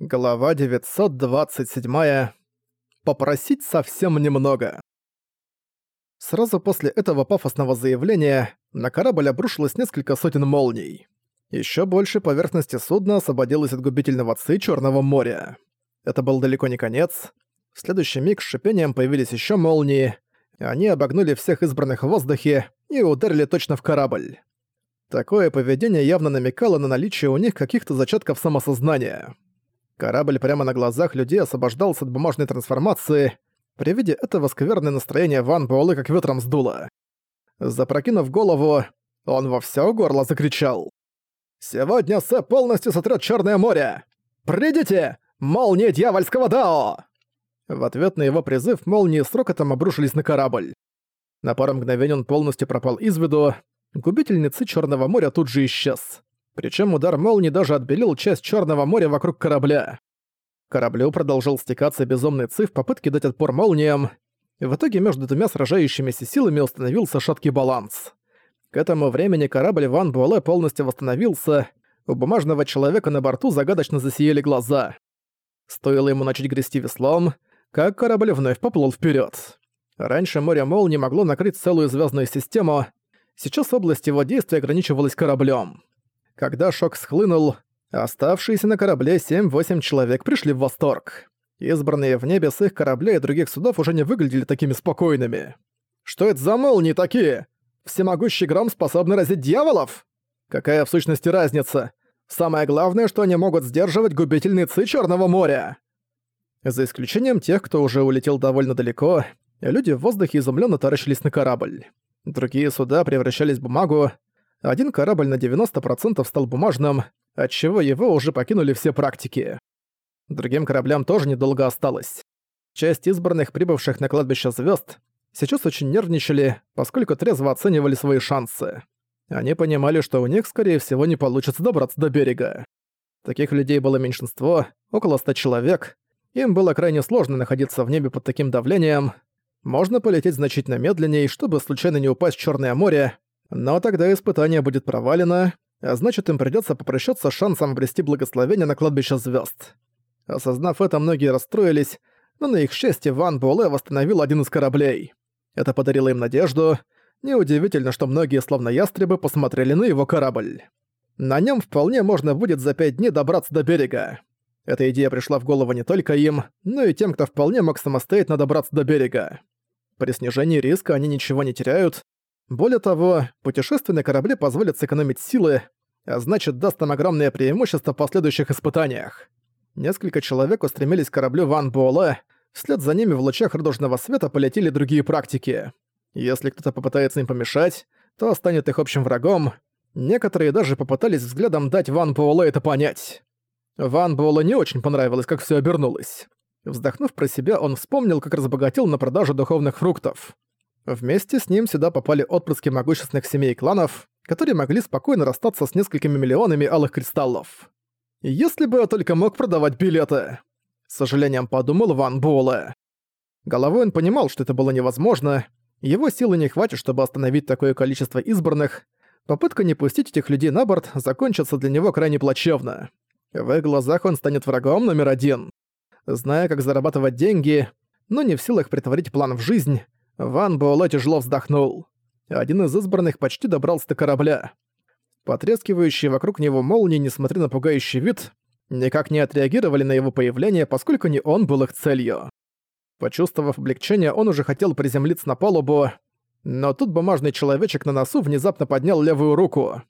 Глава 927. Попросить совсем немного. Сразу после этого пафосного заявления на корабль обрушилось несколько сотен молний. Ещё больше поверхности судна освободилось от губительного ци Чёрного моря. Это был далеко не конец. В следующий миг с шипением появились ещё молнии. Они обогнули всех избранных в воздухе и ударили точно в корабль. Такое поведение явно намекало на наличие у них каких-то зачатков самосознания. Корабль прямо на глазах людей освобождался от бумажной трансформации. При виде этого скверное настроение Ван Буэлэ как ветром сдуло. Запрокинув голову, он во всё горло закричал. «Сегодня Сэ полностью сотрёт Чёрное море! Придите! Молнии дьявольского Дао!» В ответ на его призыв молнии с рокотом обрушились на корабль. На пару мгновений он полностью пропал из виду. Губительницы Чёрного моря тут же исчез. Причем удар молнии даже отбелил часть Черного моря вокруг корабля. Кораблю продолжал стекаться безумный ци в попытке дать отпор молниям. В итоге между двумя сражающимися силами установился шаткий баланс. К этому времени корабль Ван Буэлэ полностью восстановился, у бумажного человека на борту загадочно засияли глаза. Стоило ему начать грести веслом, как корабль вновь поплыл вперед. Раньше море молний могло накрыть целую звездную систему, сейчас область его действия ограничивалась кораблем. Когда шок схлынул, оставшиеся на корабле 7-8 человек пришли в восторг. Избранные в небе с их кораблей и других судов уже не выглядели такими спокойными. «Что это за молнии такие? Всемогущий гром способны разить дьяволов? Какая в сущности разница? Самое главное, что они могут сдерживать губительные ци Черного моря!» За исключением тех, кто уже улетел довольно далеко, люди в воздухе изумленно таращились на корабль. Другие суда превращались в бумагу, один корабль на 90% стал бумажным, отчего его уже покинули все практики. Другим кораблям тоже недолго осталось. Часть избранных, прибывших на кладбище звезд, сейчас очень нервничали, поскольку трезво оценивали свои шансы. Они понимали, что у них, скорее всего, не получится добраться до берега. Таких людей было меньшинство, около ста человек. Им было крайне сложно находиться в небе под таким давлением. Можно полететь значительно медленнее, чтобы случайно не упасть в Чёрное море, но тогда испытание будет провалено, а значит им придётся попрощаться с шансом обрести благословение на кладбище звёзд. Осознав это, многие расстроились, но на их счастье Ван Буэлэ восстановил один из кораблей. Это подарило им надежду. Неудивительно, что многие, словно ястребы, посмотрели на его корабль. На нём вполне можно будет за пять дней добраться до берега. Эта идея пришла в голову не только им, но и тем, кто вполне мог самостоятельно добраться до берега. При снижении риска они ничего не теряют, более того, путешествие на корабле позволит сэкономить силы, а значит даст нам огромное преимущество в последующих испытаниях. Несколько человек устремились к кораблю Ван Буэлэ, вслед за ними в лучах радужного света полетели другие практики. Если кто-то попытается им помешать, то станет их общим врагом. Некоторые даже попытались взглядом дать Ван Буэлэ это понять. Ван Буэлэ не очень понравилось, как все обернулось. Вздохнув про себя, он вспомнил, как разбогател на продаже духовных фруктов. Вместе с ним сюда попали отпрыски могущественных семей и кланов, которые могли спокойно расстаться с несколькими миллионами алых кристаллов. Если бы я только мог продавать билеты. С сожалением подумал Ван Буэлэ. Головой он понимал, что это было невозможно, его силы не хватит, чтобы остановить такое количество избранных, попытка не пустить этих людей на борт закончится для него крайне плачевно. В их глазах он станет врагом номер один. Зная, как зарабатывать деньги, но не в силах притворить план в жизнь, Ван Буэлэ тяжело вздохнул. Один из избранных почти добрался до корабля. Потрескивающие вокруг него молнии, несмотря на пугающий вид, никак не отреагировали на его появление, поскольку не он был их целью. Почувствовав облегчение, он уже хотел приземлиться на палубу, но тут бумажный человечек на носу внезапно поднял левую руку.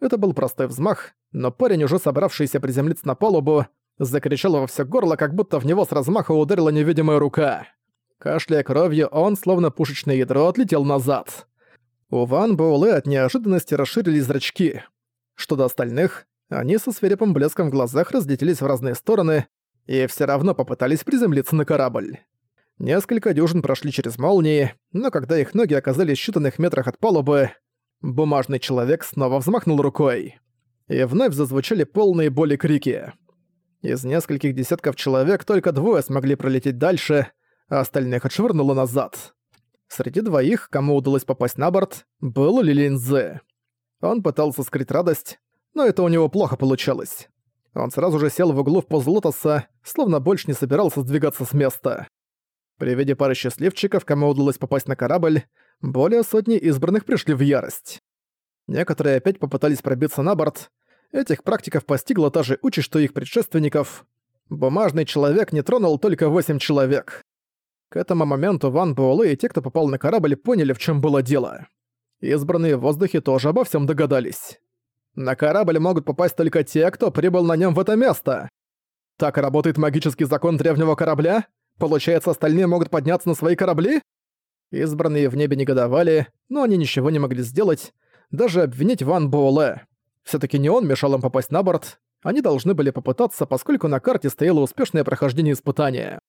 Это был простой взмах, но парень, уже собравшийся приземлиться на палубу, закричал во всё горло, как будто в него с размаха ударила невидимая рука. Кашляя кровью, он, словно пушечное ядро, отлетел назад. У Ван Буэлэ от неожиданности расширились зрачки. Что до остальных, они со свирепым блеском в глазах разлетелись в разные стороны и все равно попытались приземлиться на корабль. Несколько дюжин прошли через молнии, но когда их ноги оказались в считанных метрах от палубы, бумажный человек снова взмахнул рукой. И вновь зазвучали полные боли крики. Из нескольких десятков человек только двое смогли пролететь дальше, а остальных отшвырнуло назад. Среди двоих, кому удалось попасть на борт, был Лилинзе. Он пытался скрыть радость, но это у него плохо получалось. Он сразу же сел в углу в позу лотоса, словно больше не собирался сдвигаться с места. При виде пары счастливчиков, кому удалось попасть на корабль, более сотни избранных пришли в ярость. Некоторые опять попытались пробиться на борт. Этих практиков постигла та же участь, что их предшественников. Бумажный человек не тронул только восемь человек. К этому моменту Ван Буэлэ и те, кто попал на корабль, поняли, в чем было дело. Избранные в воздухе тоже обо всем догадались. На корабль могут попасть только те, кто прибыл на нем в это место. Так работает магический закон древнего корабля? Получается, остальные могут подняться на свои корабли? Избранные в небе негодовали, но они ничего не могли сделать, даже обвинить Ван Буэлэ. все таки не он мешал им попасть на борт, они должны были попытаться, поскольку на карте стояло успешное прохождение испытания.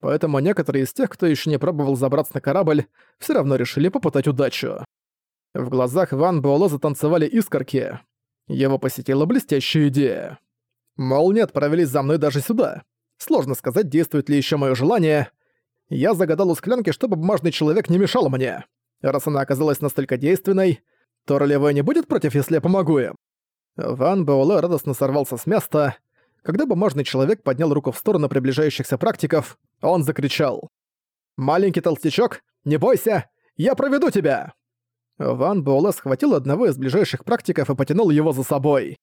Поэтому некоторые из тех, кто еще не пробовал забраться на корабль, все равно решили попытать удачу. В глазах Ван Буэлэ затанцевали искорки. Его посетила блестящая идея. Мол, не отправились за мной даже сюда. Сложно сказать, действует ли еще мое желание. Я загадал у склянки, чтобы бумажный человек не мешал мне. Раз она оказалась настолько действенной, то ролевой не будет против, если я помогу им. Ван Буэлэ радостно сорвался с места. Когда бумажный человек поднял руку в сторону приближающихся практиков, он закричал. «Маленький толстячок, не бойся! Я проведу тебя!» Ван Буэлэ схватил одного из ближайших практиков и потянул его за собой.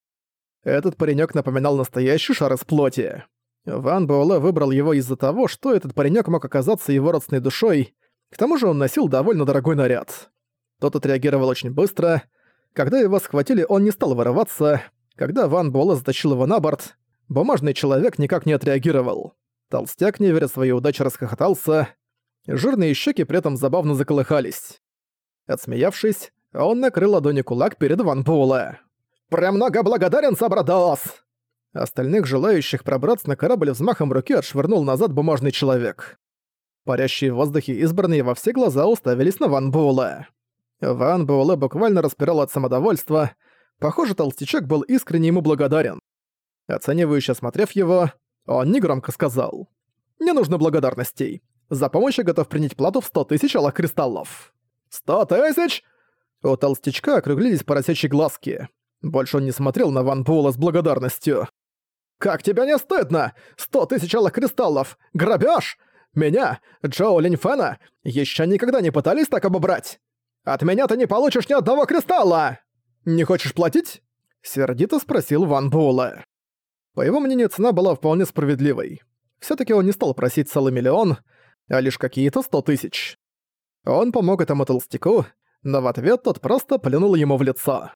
Этот паренек напоминал настоящий шар из плоти. Ван Буэлэ выбрал его из-за того, что этот паренек мог оказаться его родственной душой, к тому же он носил довольно дорогой наряд. Тот отреагировал очень быстро. Когда его схватили, он не стал вырываться. Когда Ван Буэлэ затащил его на борт, бумажный человек никак не отреагировал. Толстяк, не веря своей удаче, расхохотался. Жирные щеки при этом забавно заколыхались. Отсмеявшись, он накрыл ладони кулак перед Ван Буэлэ. «Премного благодарен, Сабрадос!» Остальных желающих пробраться на корабль взмахом руки отшвырнул назад бумажный человек. Парящие в воздухе избранные во все глаза уставились на Ван Буэлэ. Ван Буэлэ буквально распирал от самодовольства. Похоже, толстячок был искренне ему благодарен. Оценивающе осмотрев его, он негромко сказал. «Не нужно благодарностей. За помощь я готов принять плату в сто тысяч алых кристаллов». «Сто тысяч?» У толстячка округлились поросячьи глазки. Больше он не смотрел на Ван Буэлла с благодарностью. «Как тебя не стыдно? Сто тысяч алых кристаллов! Грабеж! Меня, Джоу Линьфена, еще никогда не пытались так обобрать! От меня ты не получишь ни одного кристалла! Не хочешь платить?» Сердито спросил Ван Буэлла. По его мнению, цена была вполне справедливой. все таки он не стал просить целый миллион, а лишь какие-то сто тысяч. Он помог этому толстяку, но в ответ тот просто плюнул ему в лицо.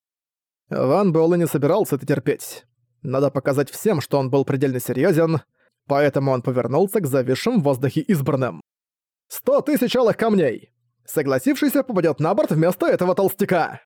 Ван Буэлэ не собирался это терпеть. Надо показать всем, что он был предельно серьезен, поэтому он повернулся к зависшим в воздухе избранным. «Сто тысяч алых камней! Согласившийся попадет на борт вместо этого толстяка!»